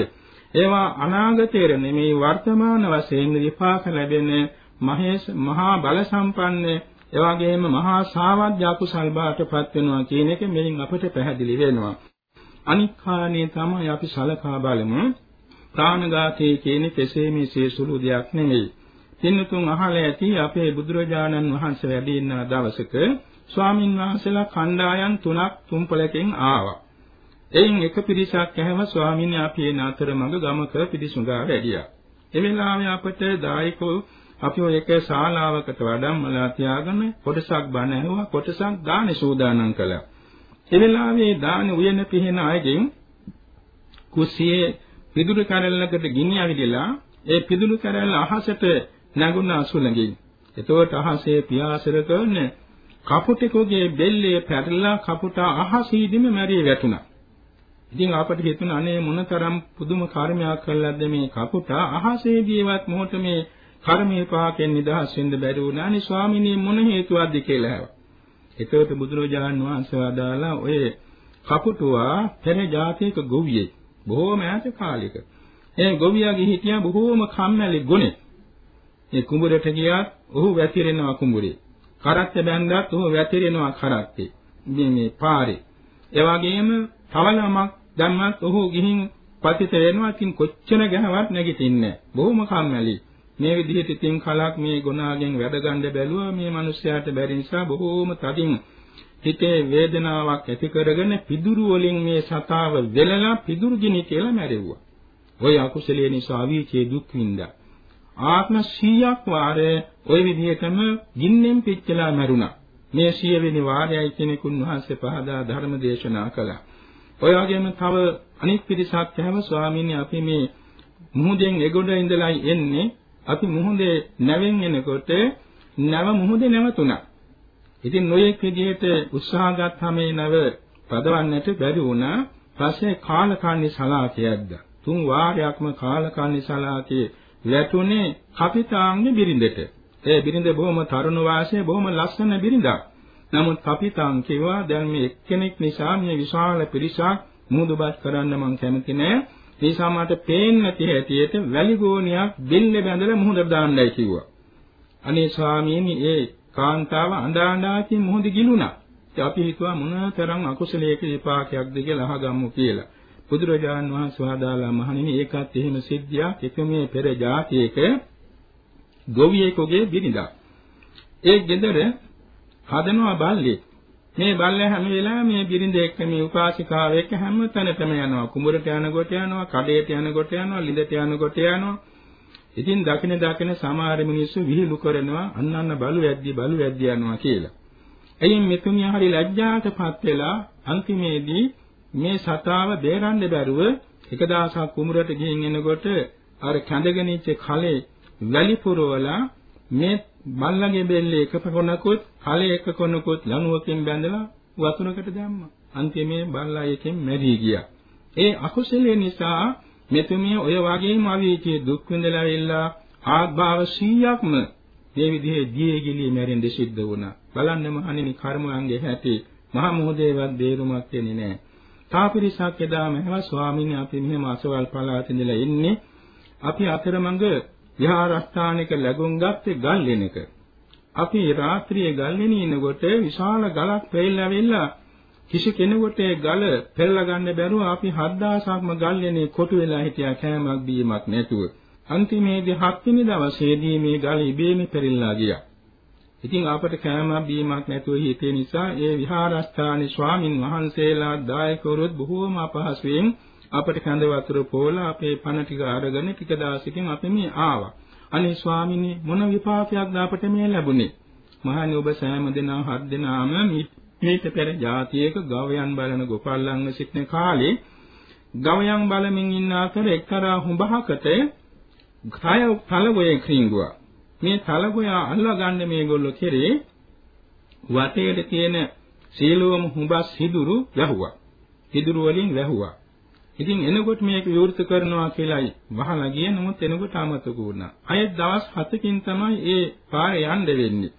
ඒවා අනාගතයේ නෙමේ වර්තමාන වශයෙන් විපාක ලැබෙන මහේශ මහා බල සම්පන්න එවාගෙම මහා සාවද්‍ය අකුසල් බාටපත් වෙනවා කියන එක මෙලින් අපට පැහැදිලි වෙනවා. අනික් කාණේ තමයි අපි සලකා බලමු. ප්‍රාණඝාතය කියන්නේ කෙසේ මෙසේ සුළු දෙයක් නෙමෙයි. පින්නතුන් අහලා ඇති අපේ බුදුරජාණන් වහන්සේ වැඩ ඉන්න දවසක ස්වාමින් වහන්සේලා කණ්ඩායම් තුනක් තුම්පලකින් ආවා. එයින් එක පිරිසක් ඇහැව ස්වාමීන් අපි නතර මඟ ගමක පිටිසුඟා වැඩියා. ඒ වෙලාවේ අපට දායකෝ අපි ඔය එක ශාලාවකට වඩම්මලා තියාගෙන කොටසක් බණ ඇහුවා කොටසක් දාන සූදානම් කළා. ඒ වෙලාවේ දාන උයන පිහින අයගෙන් කුස්සියේ පිදුරු කැරල්ලකට ගිනි අවිදලා ඒ පිදුරු කැරල්ල අහසට නැගුණ අසුලඟින්. එතකොට අහසේ පියාසර කරන කපුටෙකුගේ බෙල්ලේ පැටලලා කපුට අහසීදිම මැරී වැටුණා. ඉතින් අපට හිතුණ අනේ මොනතරම් පුදුම කර්මයක් කළාද මේ කපුට අහසේදීවත් මොහොත මේ කර්මයේ පාකෙන් නිදහස් වෙන්න බැරි වුණානේ ස්වාමිනේ මොන හේතුවක්ද කියලා ඇහුවා. එතකොට බුදුරජාණන් වහන්සේ වදාලා ඔය කපුටුවා පෙර ජාතියක ගොවියෙක් බොහෝම ඈත කාලෙක. ඒ ගොවියාගේ හිටියා බොහෝම කම්මැලි ගුණේ. මේ කුඹරට ගියත් ඔහු වැතිරෙනවා කුඹුරේ. කරත්ත බැන්දත් ඔහු වැතිරෙනවා කරත්තේ. මේ මේ පාරේ. ඒ වගේම තවලමක් දැම්මත් ඔහු ගිහින් පතිත වෙනවා. ඉතින් කොච්චර ගහවත් නැගිටින්නේ බොහොම කම්මැලි. මේ විදිහට ඉතින් කලක් මේ ගුණාගෙන් වැඩ ගන්න බැලුවා මේ මිනිස්යාට බැරි නිසා බොහෝම තදින් හිතේ වේදනාවක් ඇති කරගෙන පිදුරු වලින් මේ සතාව වෙලලා පිදුරු ගිනි කියලා මැරෙව්වා. ওই අකුසලයේ නිසා අවීචේ දුක් විඳා. ආත්ම 100ක් වාරේ ওই විදිහටම ගින්නෙන් පිච්චලා මැරුණා. මේ 100 වෙනි වාරයයි කෙනෙකුන් වහන්සේ පහදා ධර්ම දේශනා කළා. ඔය වගේම තව අනික් පිරිසක් හැම ස්වාමීන් අපි මේ මුහුදෙන් එගොඩ ඉඳලා එන්නේ අපි මුහුදේ නැවෙන් එනකොට නැව මුහුදේ නැවතුණා. ඉතින් නොයෙක් විදිහට උත්සාහ ගත්තාම මේ නැව පදවන්නට බැරි වුණා. පස්සේ කාලකන්ණි සලාකයක්ද. තුන් වාරයක්ම කාලකන්ණි සලාකේ වැටුනේ කපිතාංගේ බිරිඳට. ඒ බිරිඳ බොහොම තරුණ වාසයේ බොහොම ලස්සන බිරිඳක්. නමුත් කපිතාං කිව්වා දැන් මේ එක්කෙනෙක් නිසා මේ විශාල පිරිසක් මුහුදුබස් කරන්න මං කැමති නෑ. නිසා මට පේන්නේ නැති හැටියට වැලි ගෝණියක් දෙන්න බැඳලා මුහුදට දාන්නයි කිව්වා. අනේ ස්වාමීනි ඒ කාන්තාව අඬා අඬා මුහුද ගිලුණා. ඉතින් අපි හිතුවා මොනතරම් අකුසලයක විපාකයක්ද කියලා අහගමු කියලා. බුදුරජාන් වහන්සේ වදාලා මහණෙනි ඒකත් එහෙම සිද්ධියක් එක මේ පෙර જાතියක ගොවියෙකුගේ බිරිඳක්. ඒ ගෙදර හදනවා බල්ලෙක්. මේ බල්ලා හැම වෙලාවෙම මේ බිරිඳ එක්ක මේ උපාසිකාව එක්ක හැම තැනටම යනවා. කුඹරට යනකොට යනවා, කඩේට යනකොට යනවා, ලිඳට යනකොට යනවා. ඉතින් දකින දකින සමහර මිනිස්සු විහිළු කරනවා අන්න අන්න බලු වැද්දි බලු වැද්දි යනවා කියලා. එයින් මෙතුමිය හරි ලැජ්ජාටපත් වෙලා අන්තිමේදී මේ සතාව බේරන්න බැරුව එක දවසක් කුඹරට ගිහින් එනකොට අර කැඳගෙන ඉච්ච කලේ වැලි පුරවලා මේ බල්ලගේ බෙල්ලේ එක කොනකුත් කලේ එක කොනකුත් ලණුවකින් බැඳලා වතුරකට දැම්මා. අන්තිමේ බල්ලා එකෙන් මැරී ගියා. ඒ අකුසලයේ නිසා මෙතුමිය ඔය වගේම අවීචයේ දුක් විඳලා වෙලා ආත්භාව 100ක්ම මේ විදිහේ දියේ ගිලී මැරෙන්න සිද්ධ වුණා. බලන්න මහණෙනි කර්මයන්ගේ හැටි මහා මොහොතේවත් දේරුමක් වෙන්නේ නැහැ. තාපිරිසක් එදාම හැම ස්වාමීන් අපි මෙහෙම අසවල් පළාත ඉඳලා ඉන්නේ. අපි අතරමඟ විහාරස්ථානික ලැබුම් ගත්තේ ගල් වෙනක. අපි රාත්‍රියේ ගල් වෙනින් ඉනකොට විශාල ගලක් පෙරෙල්ලාවිලා කිසි කෙනෙකුට ඒ ගල පෙරලා ගන්න බැරුව අපි 7000ක්ම ගල් වෙනේ කොටු වෙලා හිටියා කෑමක් බීමක් නැතුව. අන්තිමේදී හත්වෙනි දවසේදී මේ ගල ඉබේම පෙරෙල්ලා ගියා. ඉතින් අපට කෑමක් බීමක් නැතුව හිතේ නිසා ඒ විහාරස්ථානයේ ස්වාමින් වහන්සේලා දායකවරුත් බොහෝම අපහසුයෙන් අපට කඳ වතුර පෝලා අපේ පණ ටික අරගෙන ටික දවසකින් අපි මේ ආවා. අනේ ස්වාමිනී මොන විපාකයක්ද අපට මේ ලැබුණේ? මහණනි ඔබ සෑම දෙනා හත් දෙනාම මීට පෙර જાතියක ගවයන් බලන ගොපල්ලන්ව සිටින කාලේ ගවයන් බලමින් ඉන්න අතර එක්තරා හුඹහකට කය තලගොයේ ක්‍රින්ගුවා. මේ තලගොයා අල්ලගන්න මේගොල්ලෝ කෙරේ වටේට තියෙන සීලවම හුඹස් හිදුරු වැහුවා. හිදුරු වලින් වැහුවා. ඉතින් එනකොට මේක විවෘත කරනවා කියලායි වහලා ගියේ නමුත් එනකොට අමතක වුණා. අයත් දවස් 7කින් තමයි ඒ පාරේ යන්න වෙන්නේ.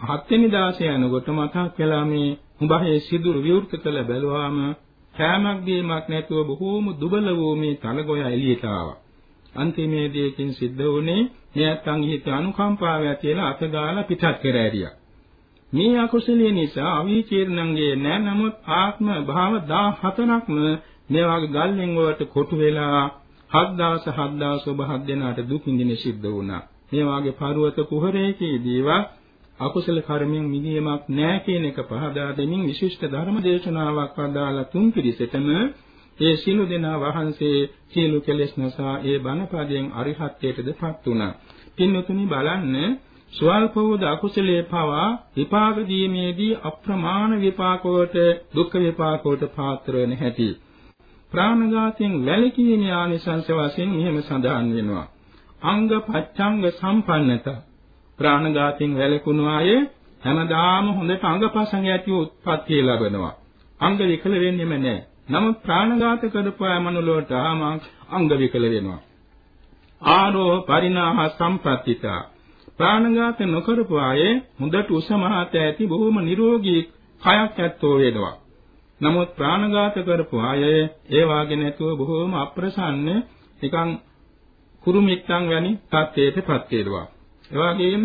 හත්වෙනි දාසේ යනකොට මතක් වෙලා මේ හුඹහේ සිදුරු විවෘත කළ බැලුවාම කෑමක් දීමක් නැතුව බොහෝම දුබල වූ මේ තලගොයා එළියට ආවා. අන්තිමේදීකින් සිද්ධ වුණේ මේ අත්ංග හිත අනුකම්පාව ඇතිලා අත දාලා පිටත් කර ඇරියා. මේ අකුසලයේ නිසා අවීචීර්ණංගේ නැ නමුත් ආත්ම භාව 14ක්ම මේ වගේ ගල්ෙන් වලට කොටු වෙලා හත් දවස් හත් දවස් ඔබ හත් දෙනාට දුක් විඳින සිද්ධ වුණා. මේ වගේ පර්වත කුහරයකදීවා අකුසල කර්මයෙන් මිදීමක් නැහැ කියන එක පහදා දෙමින් විශිෂ්ට ධර්ම දේශනාවක් වදාලා තුන් පිරිසටම ඒ සීල දෙනා වහන්සේ සීල කෙලෙස් නැසා ඒ බණපදයෙන් අරිහත්ත්වයටදපත් වුණා. පින්වතුනි බලන්න ස්වල්ප වූ අකුසලයේ පවා විපාක දීමේදී අප්‍රමාණ විපාකවලට දුක්ඛ විපාකවලට පාත්‍ර වෙන හැටි. ප්‍රාණඝාතයෙන් වැළකීමේ ආනිසංස වශයෙන් මෙහෙම සඳහන් වෙනවා. අංග පච්ඡංග සම්පන්නත ප්‍රාණඝාතයෙන් වැළකුණු අය හැමදාම හොඳට අංගපසංග ඇති උත්පත්තිය ලබනවා. අංග විකල වෙන්නේම නැහැ. නමුත් ප්‍රාණඝාත කරපු අය මනුලොවට ආම අංග විකල වෙනවා. ආරෝ පරිණාහ සම්පත්තිතා ප්‍රාණඝාත නොකරපු අය හොඳට උසමහත ඇති බොහොම නිරෝගී කයක් ඇත්තෝ වෙනවා. නමුත් ප්‍රාණඝාත කරපු අය ඒ වාගේ නැතුව බොහෝම අප්‍රසන්න නිකන් කුරුමිට්ටන් වැනි තත්ත්වයකටපත් වෙනවා. ඒ වගේම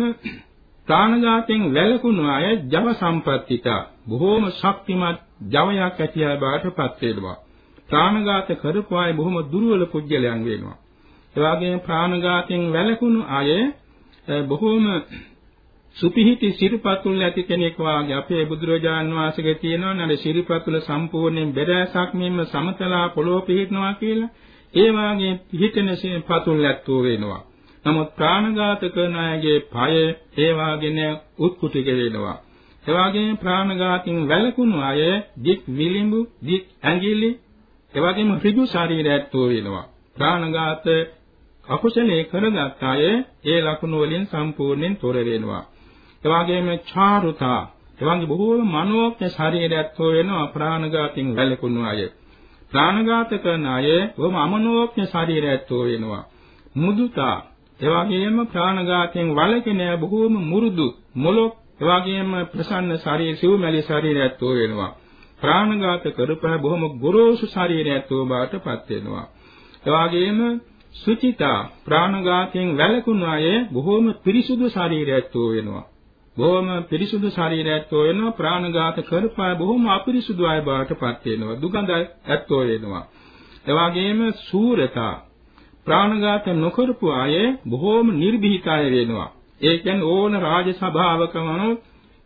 ප්‍රාණඝාතයෙන් වැළකුණු අය ජව සම්පත්තිතා බොහෝම ශක්තිමත් ජවයක් ඇති අය බාටපත් වෙනවා. ප්‍රාණඝාත කරපු අය බොහොම දුර්වල පුජ්‍යලයන් වෙනවා. ඒ වගේම ප්‍රාණඝාතයෙන් වැළකුණු අය බොහෝම සුපිහිටි සිරිපතුල් ඇති කෙනෙක් වාගේ අපේ බුදුරජාන් වහන්සේගේ තියෙනවා නේද? සිරිපතුල සම්පූර්ණයෙන් බෙදෑසක් මෙන්න සමතලා පොළොව පිහිටනවා කියලා. ඒ වාගේ පිහිටන පතුල් ඇත්තෝ වෙනවා. නමුත් ප්‍රාණඝාත කරන අයගේ পায় ඒ වාගෙන උත්කුටික වෙනවා. ඒ වාගේම ප්‍රාණඝාතින් වැළකුණු අය දික් විලිඹු දික් ඇඟිලි ඒ වගේම ඍජු ශරීරය ඇත්තෝ වෙනවා. ප්‍රාණඝාත අකුසලයේ කරගත් අය ඒ ලකුණු වලින් සම්පූර්ණයෙන් තොර වෙනවා. එවාගෙම චාරුතා එවන්ගේ බොහෝ මනෝඥ ශරීරයත් හෝ වෙනවා ප්‍රාණඝාතයෙන් වැළකුණු අය. ප්‍රාණඝාත කරන අය බොහොම අමනෝඥ ශරීරයත් හෝ වෙනවා. මුදුතා එවාගෙම ප්‍රාණඝාතයෙන් වළකින බොහෝම මුරුදු මොලොක් එවාගෙම ප්‍රසන්න ශරීර සිව්මැලි ශරීරයත් හෝ වෙනවා. ප්‍රාණඝාත කරපහ බොහොම ගොරෝසු ශරීරයත් හෝ බාටපත් වෙනවා. එවාගෙම සුචිතා ප්‍රාණඝාතයෙන් වැළකුණු අය බොහෝම පිරිසුදු ශරීරයත් හෝ වෙනවා. බොහොම පිරිසුදු ශරීරයක් වෙනවා ප්‍රාණඝාත කරපා බොහොම අපිරිසුදු අය බාටපත් වෙනවා දුගඳ ඇත්තෝ වෙනවා. එවාගෙම සූරතා ප්‍රාණඝාත නොකරපු අය බොහොම නිර්භීතය වෙනවා. ඒ කියන්නේ ඕන රාජ සභාවකම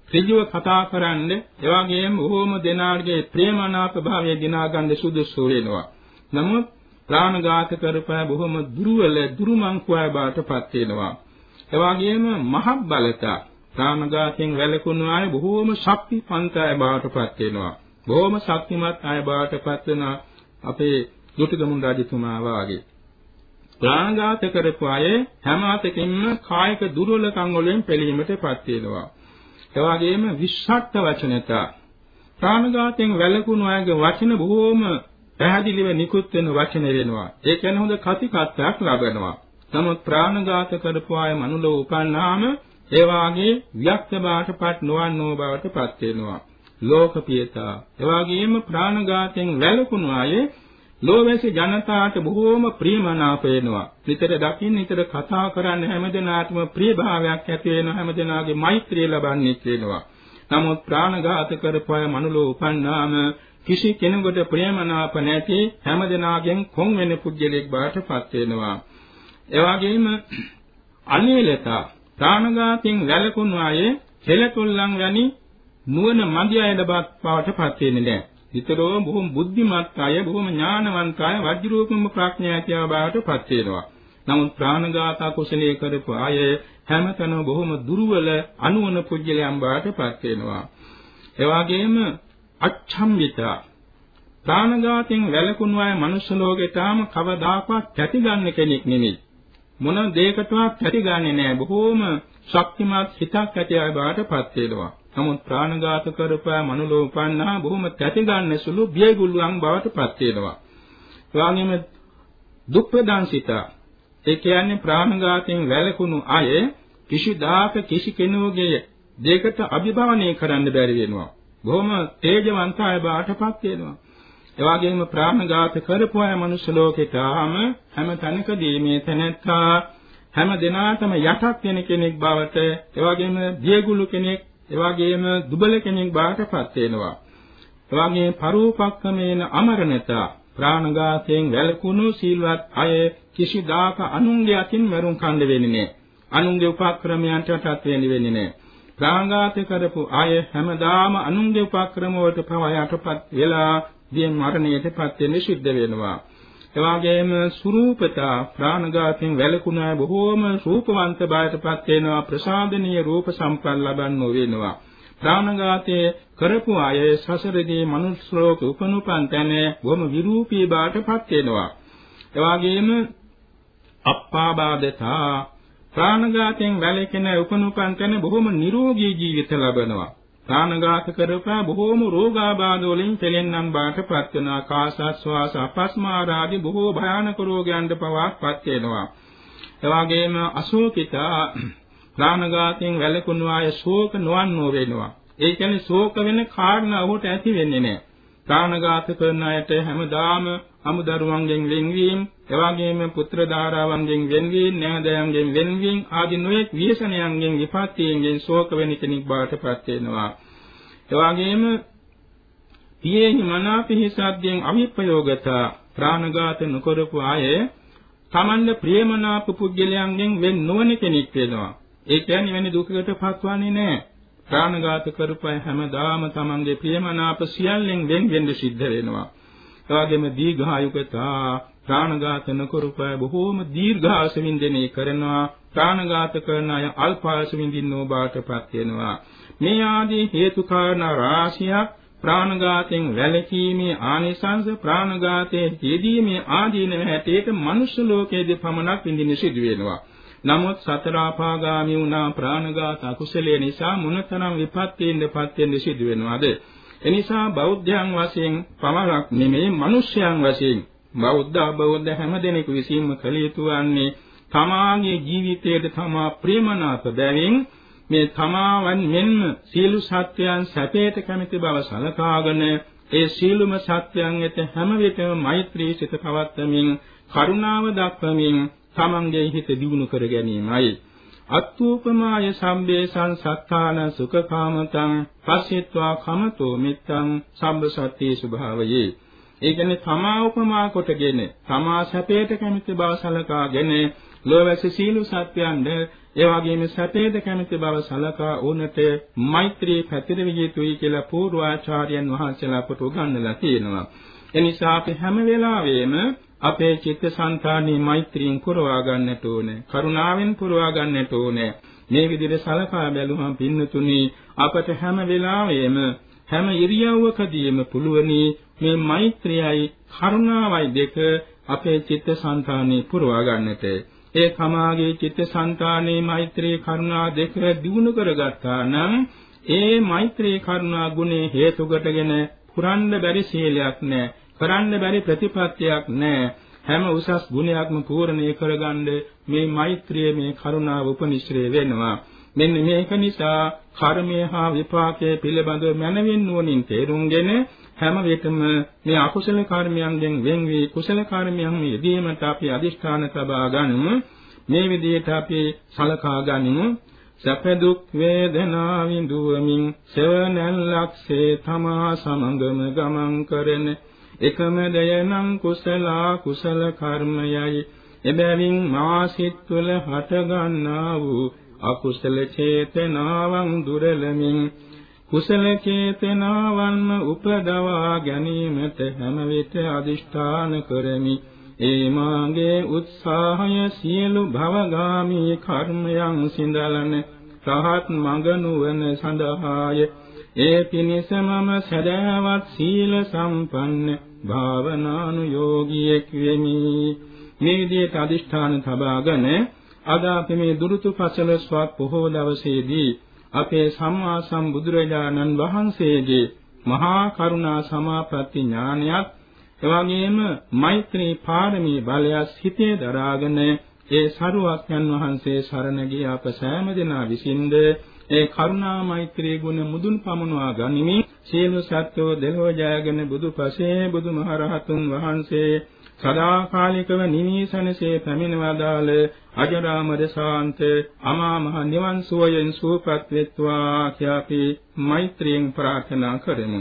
ඍජුව කතා කරන්න එවාගෙම බොහොම දෙනාගේ ප්‍රේමනාප භාවය දිනා ගන්න සුදුසු වෙනවා. නමුත් ප්‍රාණඝාත කරපා බොහොම දුර්වල දුරුමංකුවය බාටපත් වෙනවා. එවාගෙම මහබ්බලතා ප්‍රාණඝාතයෙන් වැළකුණු අය බොහෝම ශක්තිපන්ත අය බාටපත් වෙනවා. බොහෝම ශක්තිමත් අය බාටපත් වෙන අපේ දුටුගමුන් රජතුමා වාගේ. ප්‍රාණඝාත කරපු අය හැම අතකින්ම කායික දුර්වලකම් වලින් පෙළීමටපත් වෙනවා. ඒ වගේම විශ්ෂට්ඨ වචනත ප්‍රාණඝාතයෙන් වැළකුණු අයගේ වචන බොහෝම පැහැදිලිව නිකුත් වෙන වචන වෙනවා. ඒ කියන්නේ හොඳ කතිකත්වයක් ලබනවා. නමුත් ප්‍රාණඝාත කරපු අය මනුලෝ උපන්නාම ඒ වාගේ වික්ත බාටපත් නොවන්නෝ බවටපත් වෙනවා. ලෝකපියතා. ඒ වගේම ප්‍රාණඝාතයෙන් වැළකුණු අය ලෝවැසි ජනතාවට බොහෝම ප්‍රියමනාප වෙනවා. නිතර දකින්න නිතර කතා කරන්න හැමදෙනාටම ප්‍රියභාවයක් ඇති වෙන හැමදෙනාගේ මෛත්‍රිය ලබන්නේ වෙනවා. නමුත් ප්‍රාණඝාත කරපය මනුලෝ උපන්නාම කිසි කෙනෙකුට ප්‍රියමනාප නැති හැමදෙනාගෙන් කොන් වෙන පුජ්‍යලෙක් බාටපත් වෙනවා. ඒ වගේම අනීලතා ප්‍රාණඝාතයෙන් වැළකුණු අය කෙලතුල්ලන් වැනි නුවණ මදි අයද බවට පත් වෙන්නේ නැහැ. විතරෝ බොහොම බුද්ධිමත් අය, බොහොම ඥානවන්ත අය වජ්‍රූපම ප්‍රඥාතිය බවට පත් වෙනවා. නමුත් ප්‍රාණඝාත කුසලයේ කරපු අය හැමතැනම බොහොම දුර්වල අනුවන පුජ්‍යලයන් බවට පත් වෙනවා. ඒ වගේම අච්ඡම්බිත ප්‍රාණඝාතයෙන් වැළකුණු අය මනුෂ්‍ය ලෝකෙටම කවදාකවත් පැති ගන්න කෙනෙක් නෙමෙයි. මොන දෙයකටවත් පැති ගන්නෙ නෑ. බොහෝම ශක්තිමත් හිතක් ඇති අය බාටපත් වෙනවා. නමුත් ප්‍රාණඝාත කරපෑ මනුලෝ උපන්නා බොහොම පැති ගන්න සුළු බියගුල්ලන් බවටපත් වෙනවා. එවාගෙම දුක් ප්‍රදාන්සිත ඒ කියන්නේ ප්‍රාණඝාතයෙන් වැළකුණු අය කිසිදාක කිසි කෙනෙකුගේ දෙයකට අභිභවනය කරන්න බැරි වෙනවා. බොහොම තේජවන්ත අය බාටපත් වෙනවා. එවාගෙම ප්‍රාණඝාත කරපු අය මනුෂ්‍ය ලෝකෙට ආම හැම තැනකදී මේ තැනැත්තා හැම දිනාටම යටත් වෙන කෙනෙක් බවට එවාගෙම දියගුළු කෙනෙක් එවාගෙම දුබල කෙනෙක් බාටපත් වෙනවා. එවාගේ පරූපක්කමේන අමරණතා ප්‍රාණඝාතයෙන් වැළකුණු සීලවත් අය කිසිදාක අනුන්ගේ අතින් මරුන් කණ්ඩ වෙන්නේ නැහැ. අනුන්ගේ උපක්‍රමයන්ට යටත් වෙන්නේ නැහැ. ප්‍රාණඝාත කරපු අය හැමදාම අනුන්ගේ උපක්‍රම වලට පවා යටපත් වෙලා දියෙන් මරණයටපත් වෙන්න සිද්ධ වෙනවා. එවාගෙම සුරූපතා ප්‍රාණඝාතයෙන් වැළකුණ අය බොහෝම රූපවන්ත බවටපත් වෙනවා ප්‍රසාදනීය රූප සම්පන්න ලබන්නෝ වෙනවා. ප්‍රාණඝාතයේ කරපු අය සසරදී මනුස්ස ලෝක උපනුපන් තැන බොහොම විරූපී බවටපත් වෙනවා. එවාගෙම අප්පාබාධතා ප්‍රාණඝාතයෙන් වැළකෙන උපනුපන් තැන බොහොම නිරෝගී ජීවිත ලබනවා. ප්‍රාණඝාත කරපා බොහෝම රෝගාබාධ වලින් පෙළෙන්නම් බාටපත් වෙන ආකාශස්වාස අපස්මාරාදී බොහෝ භයානක රෝගයන්ට පවාපත් වෙනවා. එවාගෙම අශෝකිතා ප්‍රාණඝාතයෙන් වැළකුණු අය ශෝක නොවන්නෝ වෙනවා. ඒ කියන්නේ ශෝක වෙන කාරණා ඔහුට ඇති වෙන්නේ නැහැ. ප්‍රාණඝාත කරන අයට හැමදාම අමුදරුවන්ගෙන් වෙන්වීම, එවාගෙම පුත්‍ර ධාරාවන්ගෙන් වෙන්වීම, නෑදෑයන්ගෙන් වෙන්වීම ආදී නොයෙක් විශේෂණයන්ගෙන් විපත්තියෙන් ශෝක වෙන කෙනෙක් බවට පත් වෙනවා. එවාගෙම පියේහි මනාපිහි සද්දෙන් අවිප්‍රයෝගතා ප්‍රාණඝාත නොකරපු අය තමන්ගේ ප්‍රියමනාප පුද්ගලයන්ගෙන් වෙන් නොවන කෙනෙක් වෙනවා. ඒ කියන්නේ වෙන දුකකට පත්වන්නේ නැහැ. ප්‍රාණඝාත කරපය හැමදාම තමන්ගේ ප්‍රියමනාප සියල්ලෙන් වෙන් වෙන්න සිද්ධ වෙනවා. එවාගෙම දීඝායුකතා ප්‍රාණඝාත නොකරපය බොහෝම දීර්ඝාස වින්දනය කරනවා. ප්‍රාණඝාත කරන අය අල්පාස විඳින්නෝ බාටපත් වෙනවා. මේ ආදී හේතු කාරණා රාශියක් ප්‍රාණඝාතයෙන් වැළකීමේ ආනිසංස ප්‍රාණඝාතයේ යෙදීමේ ආදීනව හැටියට මනුෂ්‍ය ලෝකයේදී පමණක් විඳින්න සිදු වෙනවා. නමුත් සතර ආපාගාමී වුණා ප්‍රාණඝාත අකුසලයේ නිසා මොනතරම් විපත්තියෙන්දපත් වෙන්න සිදු වෙනවද? එනිසා බෞද්ධයන් වශයෙන් පමණක් නෙමෙයි මිනිස්යන් වශයෙන් බෞද්ධ අබෞද්ධ හැමදෙනෙකු විසින්ම කළ යුතු වන්නේ තමාගේ ජීවිතයේ තමා ප්‍රේමනාප බැවින් මේ තමාවන් මෙන්ම සීල සත්‍යයන් සැපයට කැමති බව සලකාගෙන ඒ සීලුම සත්‍යයන් වෙත හැම විටම මෛත්‍රී සිත පවත්වමින් කරුණාව දක්වමින් තමන්ගේ හිත දියුණු කර ගැනීමයි. අත්ූපමාය සම්බේසං සත්තාන සුඛකාමතං පස්සිට්වා කමතෝ මිත්තං සම්බ සත්‍යේ ස්වභාවයේ ඒ කියන්නේ තමා උපමා කොටගෙන තමා සැපයට කැමති බව සලකාගෙන ලෝවැසි සීල සත්‍යයන්ද ඒ වගේම සැපේද කැමති බව සලකා උනට මෛත්‍රී පැතිරවිය යුතුයි කියලා පූර්වාචාර්යයන් වහන්සේලා අපට උගන්වලා තියෙනවා. එනිසා අපි හැම වෙලාවෙම අපේ චිත්තසංතානයේ මෛත්‍රියෙන් පුරවා ගන්නට ඕනේ. කරුණාවෙන් පුරවා ගන්නට ඕනේ. මේ විදිහට සලකා බැලුවම පින්නතුනි අපට හැම වෙලාවෙම හැම ඉරියව්වකදීම පුළුවනි මේ මෛත්‍රියයි කරුණාවයි දෙක අපේ චිත්තසංතානයේ පුරවා ගන්නට. ඒ කමාගේ චිත්තසංතානයේ මෛත්‍රී කරුණා දෙක දිනු කරගත්තා නම් ඒ මෛත්‍රී කරුණා ගුණේ හේතු කොටගෙන පුරන්න බැරි සීලයක් නැහැ. කරන්න බැරි ප්‍රතිපත්තියක් නැහැ. හැම උසස් ගුණයක්ම පූර්ණේ කරගන්න මේ මෛත්‍රිය මේ කරුණාව උපනිශ්‍රේ වෙනවා. මෙන්න මේක නිසා කර්මය හා විපාකයේ පිළිබඳව මනවින් නුවණින් තේරුම්ගෙන හැම විටම මේ අකුසල කර්මයන්ගෙන් වෙන් වී කුසල කර්මයන් යෙදීමට අපි අදිෂ්ඨාන තබා ගනිමු. මේ විදිහට අපි සලකා ගනිමු. සැප දුක් වේදනා විඳුවමින් සෙවණැල්ලක්සේ තමා සමගම ගමන් කරන එකම දයනම් කුසලා කුසල කර්මයයි. එබැවින් මාසිත තුළ හටගන්නා වූ අකුසල චේතනාවන් දුරලමින් කුසල චේතනාවන්ම උපදවා ගැනීමට හැම විට අදිෂ්ඨාන කරමි. ඒ මාගේ උත්සාහය සියලු භවගාමී කර්මයන් සිඳලන රහත් මඟ නුවණ සඳහාය. ඒ පිණිස මම සදාවත් සීල සම්පන්න භාවනානුයෝගියෙක් වෙමි. මේ විදිහට අදිෂ්ඨාන තබාගෙන අද අපි මේ දුරුතු පසළොස්වක් පොහොව දවසේදී අපේ සම්මා සම්බුදුරජාණන් වහන්සේගේ මහා කරුණා සමාපatti ඥානයත් එවැගේම මෛත්‍රී පාරමී බලයත් හිතේ දරාගෙන ඒ සරුවක්යන් වහන්සේ සරණ ගිය අප සෑම දෙනා විසින්ද ඒ කරුණා මෛත්‍රී ගුණ මුදුන් පමුණවා ගනිමින් සියලු සත්වෝ දෙලොව ජයගෙන බුදුපසේ බුදුමහරහතුන් වහන්සේ සදාකාලිකව නිමීසනසේ පැමිණවදාල අජරාමර ශාන්ත අමා මහ නිවන් සුවයෙන් සූපත් වෙත්වා කියාපි මෛත්‍රියෙන් ප්‍රාර්ථනා කරමු.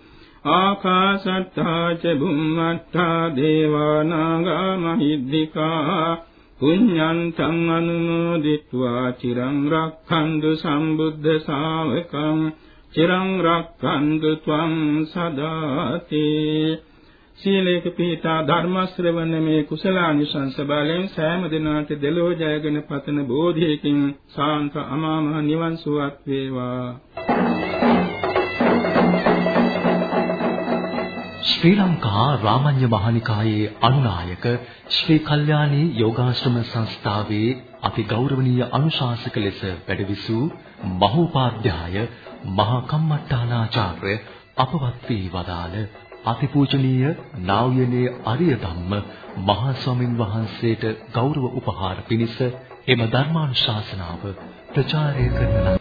ආකාශත්තා ච බුම්මත්තා දේවා නාග මහිද්దికා පුඤ්ඤන්තං අනුමෝදිत्वा චිරං රක්ඛන්තු සම්බුද්ධ ශාවකං චිරං රක්ඛන්තු ත්වං සදාති සීලේක පිහිටා ධර්ම ශ්‍රවණමේ කුසලානිසංස බලෙන් සෑම දිනාට දෙලෝ ජයගෙන පතන බෝධියකින් සාන්ත අමාමහ නිවන් සුවක් වේවා. ශ්‍රී ලංකා රාමඤ්ඤ මහනිකායේ අනුනායක ශ්‍රී කල්යාණී යෝගාශ්‍රම සංස්ථාවේ අති ගෞරවනීය අනුශාසක ලෙස වැඩවිසූ මහෝපාධ්‍යාය මහා කම්මට්ටානාචාර්ය අපවත් වී වදාළ අතිපූජනීය නා වූ යනේ අරිය ධම්ම මහා ස්වාමින් වහන්සේට ගෞරව උපහාර පිණිස එම ධර්මානුශාසනාව ප්‍රචාරය කරන